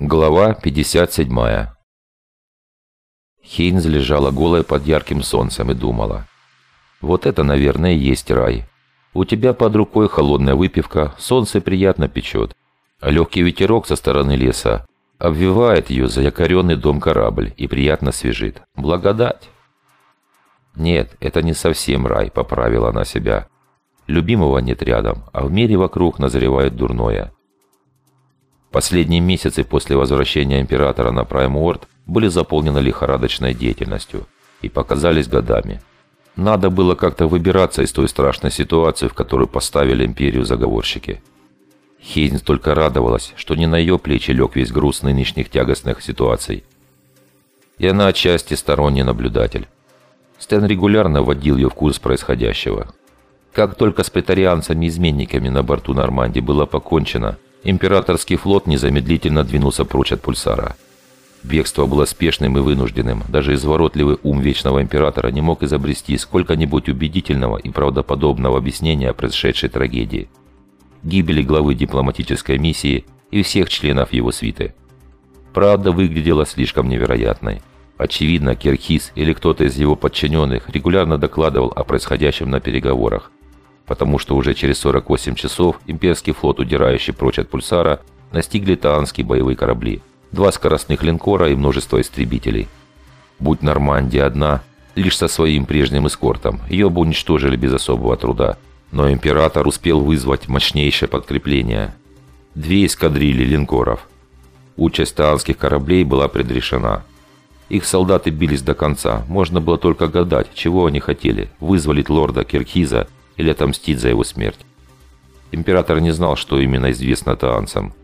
Глава 57 Хейнз лежала голая под ярким солнцем и думала. «Вот это, наверное, и есть рай. У тебя под рукой холодная выпивка, солнце приятно печет, а легкий ветерок со стороны леса обвивает ее заякоренный дом-корабль и приятно свежит. Благодать!» «Нет, это не совсем рай», — поправила она себя. «Любимого нет рядом, а в мире вокруг назревает дурное». Последние месяцы после возвращения императора на Прайм-Уорд были заполнены лихорадочной деятельностью и показались годами. Надо было как-то выбираться из той страшной ситуации, в которую поставили империю заговорщики. Хейнс только радовалась, что не на ее плечи лег весь груз нынешних тягостных ситуаций. И она отчасти сторонний наблюдатель. Стэн регулярно вводил ее в курс происходящего. Как только с претарианцами-изменниками на борту Нормандии было покончено – Императорский флот незамедлительно двинулся прочь от пульсара. Бегство было спешным и вынужденным. Даже изворотливый ум Вечного Императора не мог изобрести сколько-нибудь убедительного и правдоподобного объяснения происшедшей трагедии. Гибели главы дипломатической миссии и всех членов его свиты. Правда выглядела слишком невероятной. Очевидно, Кирхиз или кто-то из его подчиненных регулярно докладывал о происходящем на переговорах, потому что уже через 48 часов имперский флот, удирающий прочь от Пульсара, настигли таанские боевые корабли, два скоростных линкора и множество истребителей. Будь Нормандия одна, лишь со своим прежним эскортом, ее бы уничтожили без особого труда. Но император успел вызвать мощнейшее подкрепление. Две эскадрильи линкоров. Участь таанских кораблей была предрешена. Их солдаты бились до конца, можно было только гадать, чего они хотели – вызволить лорда Кирхиза или отомстить за его смерть. Император не знал, что именно известно таанцам.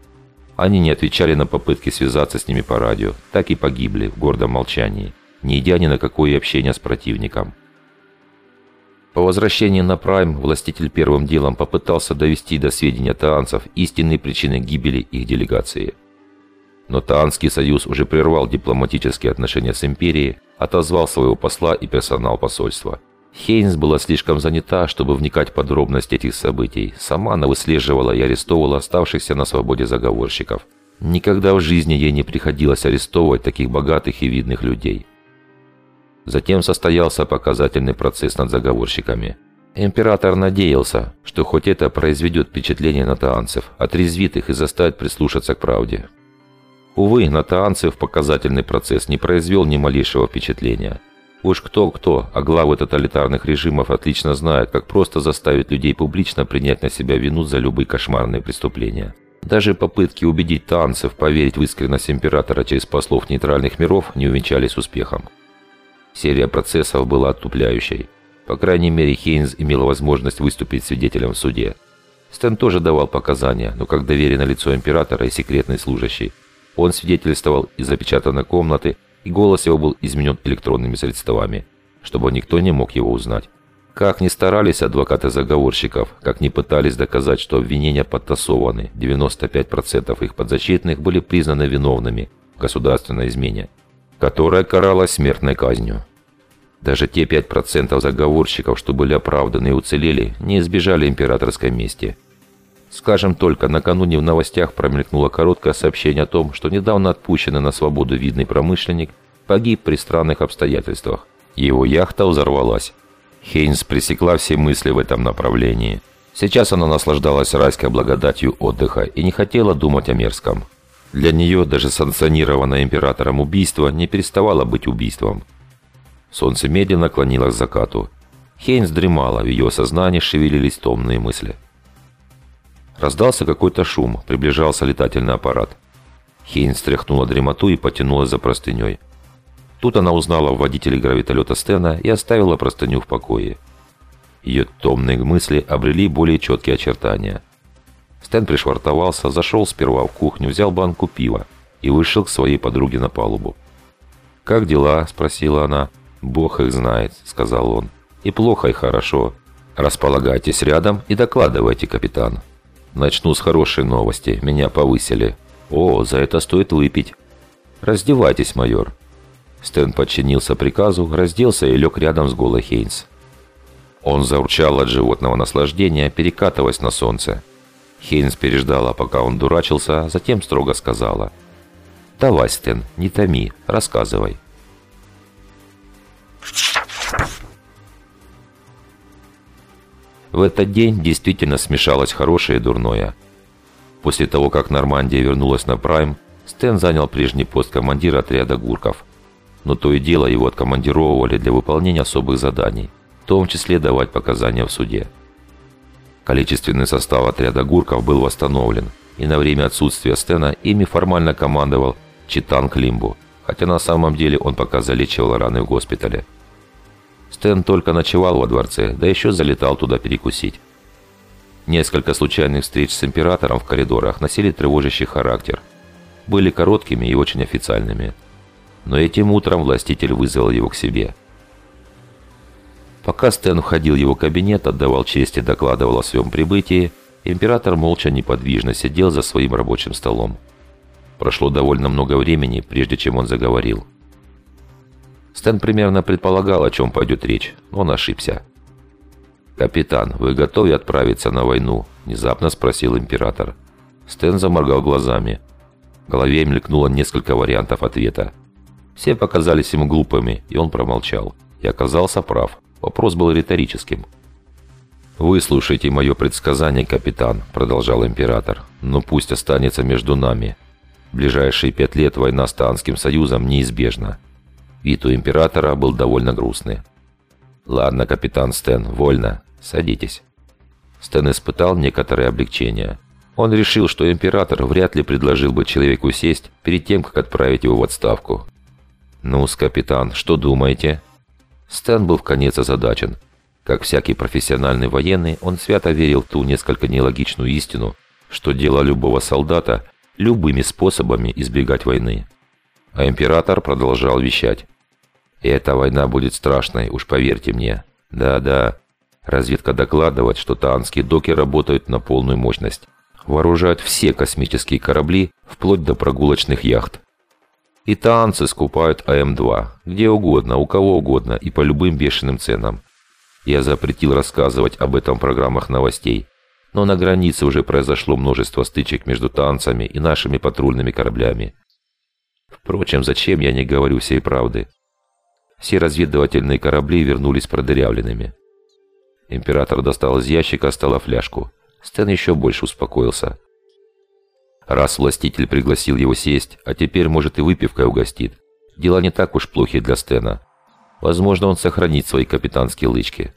Они не отвечали на попытки связаться с ними по радио, так и погибли в гордом молчании, не идя ни на какое общение с противником. По возвращении на Прайм властитель первым делом попытался довести до сведения таанцев истинные причины гибели их делегации. Но Таанский союз уже прервал дипломатические отношения с империей, отозвал своего посла и персонал посольства – Хейнс была слишком занята, чтобы вникать в подробности этих событий. Сама она выслеживала и арестовывала оставшихся на свободе заговорщиков. Никогда в жизни ей не приходилось арестовывать таких богатых и видных людей. Затем состоялся показательный процесс над заговорщиками. Император надеялся, что хоть это произведет впечатление на таанцев, отрезвит их и заставит прислушаться к правде. Увы, на таанцев показательный процесс не произвел ни малейшего впечатления – Уж кто-кто, а главы тоталитарных режимов отлично знают, как просто заставить людей публично принять на себя вину за любые кошмарные преступления. Даже попытки убедить танцев поверить в искренность императора через послов нейтральных миров не увенчались успехом. Серия процессов была отупляющей. По крайней мере, Хейнс имел возможность выступить свидетелем в суде. Стэн тоже давал показания, но как доверенное лицо императора и секретный служащий. Он свидетельствовал из запечатанной комнаты и голос его был изменен электронными средствами, чтобы никто не мог его узнать. Как ни старались адвокаты заговорщиков, как ни пытались доказать, что обвинения подтасованы, 95% их подзащитных были признаны виновными в государственной измене, которая каралась смертной казнью. Даже те 5% заговорщиков, что были оправданы и уцелели, не избежали императорской мести. Скажем только, накануне в новостях промелькнуло короткое сообщение о том, что недавно отпущенный на свободу видный промышленник погиб при странных обстоятельствах. Его яхта взорвалась. Хейнс пресекла все мысли в этом направлении. Сейчас она наслаждалась райской благодатью отдыха и не хотела думать о мерзком. Для нее даже санкционированное императором убийство не переставало быть убийством. Солнце медленно клонилось к закату. Хейнс дремала, в ее сознании шевелились томные мысли. Раздался какой-то шум, приближался летательный аппарат. Хейн стряхнула дремоту и потянула за простыней. Тут она узнала в водителе гравитолета Стена и оставила простыню в покое. Ее томные мысли обрели более четкие очертания. Стэн пришвартовался, зашел сперва в кухню, взял банку пива и вышел к своей подруге на палубу. «Как дела?» – спросила она. «Бог их знает», – сказал он. «И плохо, и хорошо. Располагайтесь рядом и докладывайте, капитан». Начну с хорошей новости. Меня повысили. О, за это стоит выпить. Раздевайтесь, майор. Стэн подчинился приказу, разделся и лег рядом с голой Хейнс. Он заурчал от животного наслаждения, перекатываясь на солнце. Хейнс переждала, пока он дурачился, а затем строго сказала. Давай, Стэн, не томи, рассказывай. В этот день действительно смешалось хорошее и дурное. После того, как Нормандия вернулась на Прайм, Стэн занял прежний пост командира отряда гурков. Но то и дело его откомандировывали для выполнения особых заданий, в том числе давать показания в суде. Количественный состав отряда гурков был восстановлен, и на время отсутствия Стена ими формально командовал Читан Климбу, хотя на самом деле он пока залечивал раны в госпитале. Стэн только ночевал во дворце, да еще залетал туда перекусить. Несколько случайных встреч с императором в коридорах носили тревожащий характер. Были короткими и очень официальными. Но этим утром властитель вызвал его к себе. Пока Стэн входил в его кабинет, отдавал честь и докладывал о своем прибытии, император молча неподвижно сидел за своим рабочим столом. Прошло довольно много времени, прежде чем он заговорил. Стэн примерно предполагал, о чем пойдет речь, но он ошибся. «Капитан, вы готовы отправиться на войну?» – внезапно спросил император. Стэн заморгал глазами. В голове мелькнуло несколько вариантов ответа. Все показались ему глупыми, и он промолчал. И оказался прав. Вопрос был риторическим. «Выслушайте мое предсказание, капитан», – продолжал император. «Но пусть останется между нами. В ближайшие пять лет война с Таанским союзом неизбежна». Вид у императора был довольно грустный. «Ладно, капитан Стэн, вольно. Садитесь». Стэн испытал некоторое облегчение. Он решил, что император вряд ли предложил бы человеку сесть перед тем, как отправить его в отставку. «Ну-с, капитан, что думаете?» Стэн был в конец озадачен. Как всякий профессиональный военный, он свято верил в ту несколько нелогичную истину, что дело любого солдата – любыми способами избегать войны. А император продолжал вещать. И эта война будет страшной, уж поверьте мне. Да-да. Разведка докладывает, что таанские доки работают на полную мощность. Вооружают все космические корабли, вплоть до прогулочных яхт. И таанцы скупают АМ-2, где угодно, у кого угодно и по любым бешеным ценам. Я запретил рассказывать об этом в программах новостей. Но на границе уже произошло множество стычек между танцами и нашими патрульными кораблями. Впрочем, зачем я не говорю всей правды? Все разведывательные корабли вернулись продырявленными. Император достал из ящика стола фляжку. Стэн еще больше успокоился. Раз властитель пригласил его сесть, а теперь, может, и выпивкой угостит. Дела не так уж плохи для Стена. Возможно, он сохранит свои капитанские лычки.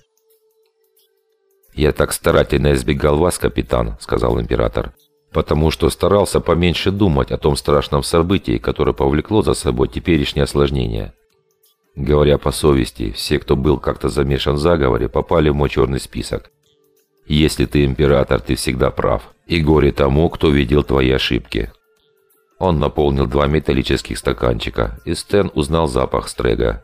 «Я так старательно избегал вас, капитан», — сказал император, «потому что старался поменьше думать о том страшном событии, которое повлекло за собой теперешнее осложнение. Говоря по совести, все, кто был как-то замешан в заговоре, попали в мой черный список. Если ты император, ты всегда прав. И горе тому, кто видел твои ошибки. Он наполнил два металлических стаканчика, и Стэн узнал запах стрега.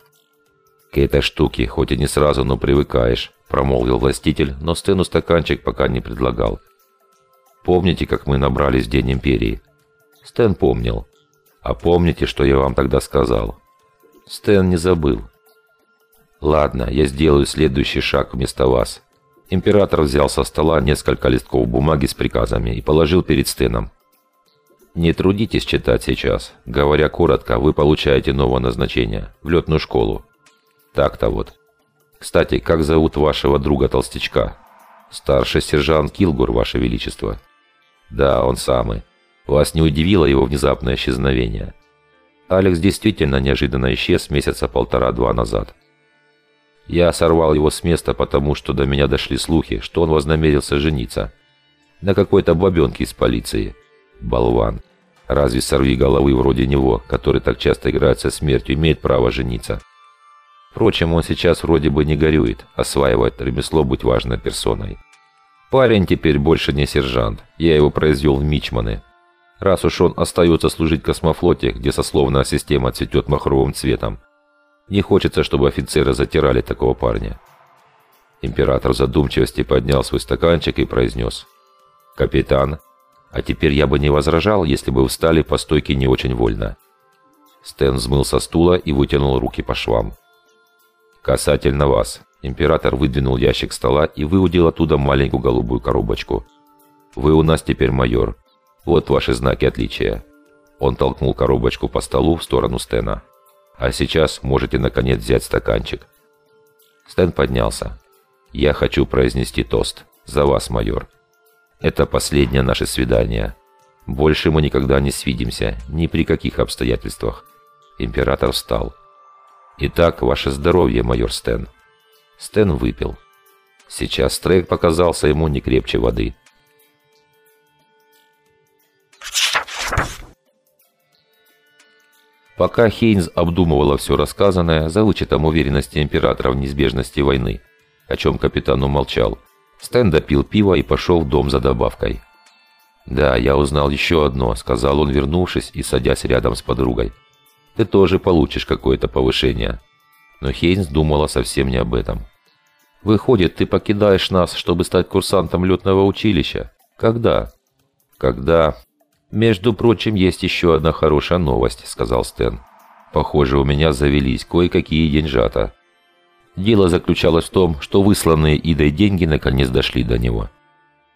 «К этой штуке, хоть и не сразу, но привыкаешь», – промолвил властитель, но Стэну стаканчик пока не предлагал. «Помните, как мы набрались в День Империи?» Стэн помнил. «А помните, что я вам тогда сказал?» Стэн не забыл. «Ладно, я сделаю следующий шаг вместо вас». Император взял со стола несколько листков бумаги с приказами и положил перед Стэном. «Не трудитесь читать сейчас. Говоря коротко, вы получаете новое назначение в летную школу. Так-то вот. Кстати, как зовут вашего друга-толстячка?» «Старший сержант Килгур, ваше величество». «Да, он самый. Вас не удивило его внезапное исчезновение?» Алекс действительно неожиданно исчез месяца полтора-два назад. Я сорвал его с места, потому что до меня дошли слухи, что он вознамерился жениться. На какой-то бабенке из полиции. Болван. Разве сорви головы вроде него, который так часто играет со смертью, имеет право жениться? Впрочем, он сейчас вроде бы не горюет, осваивает ремесло быть важной персоной. Парень теперь больше не сержант, я его произвел в мичманы, раз уж он остается служить космофлоте, где сословная система цветет махровым цветом. Не хочется, чтобы офицеры затирали такого парня. Император в задумчивости поднял свой стаканчик и произнес. «Капитан, а теперь я бы не возражал, если бы встали по стойке не очень вольно». Стэн взмыл со стула и вытянул руки по швам. «Касательно вас». Император выдвинул ящик стола и выудил оттуда маленькую голубую коробочку. «Вы у нас теперь майор. Вот ваши знаки отличия». Он толкнул коробочку по столу в сторону Стена. «А сейчас можете, наконец, взять стаканчик». Стэн поднялся. «Я хочу произнести тост. За вас, майор. Это последнее наше свидание. Больше мы никогда не свидимся, ни при каких обстоятельствах». Император встал. «Итак, ваше здоровье, майор Стэн». Стэн выпил. Сейчас Стрейк показался ему не крепче воды. Пока Хейнс обдумывала все рассказанное, за вычетом уверенности императора в неизбежности войны, о чем капитан умолчал, Стэн допил пиво и пошел в дом за добавкой. «Да, я узнал еще одно», — сказал он, вернувшись и садясь рядом с подругой. «Ты тоже получишь какое-то повышение». Но Хейнс думала совсем не об этом. «Выходит, ты покидаешь нас, чтобы стать курсантом летного училища? Когда?» «Когда?» «Между прочим, есть еще одна хорошая новость», — сказал Стэн. «Похоже, у меня завелись кое-какие деньжата». Дело заключалось в том, что высланные Идой деньги наконец дошли до него.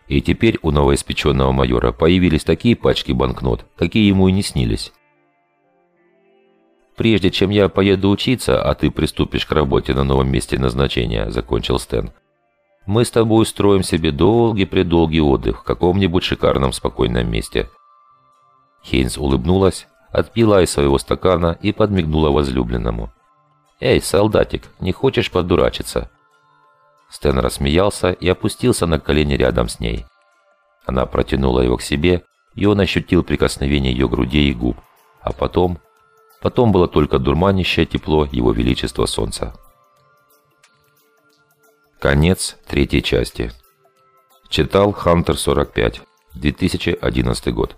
И теперь у новоиспеченного майора появились такие пачки банкнот, какие ему и не снились. «Прежде чем я поеду учиться, а ты приступишь к работе на новом месте назначения», — закончил Стэн, «мы с тобой устроим себе долгий-предолгий отдых в каком-нибудь шикарном спокойном месте. Хейнс улыбнулась, отпила из своего стакана и подмигнула возлюбленному. «Эй, солдатик, не хочешь подурачиться?» Стэн рассмеялся и опустился на колени рядом с ней. Она протянула его к себе, и он ощутил прикосновение ее грудей и губ. А потом... Потом было только дурманящее тепло его величества солнца. Конец третьей части. Читал Хантер 45, 2011 год.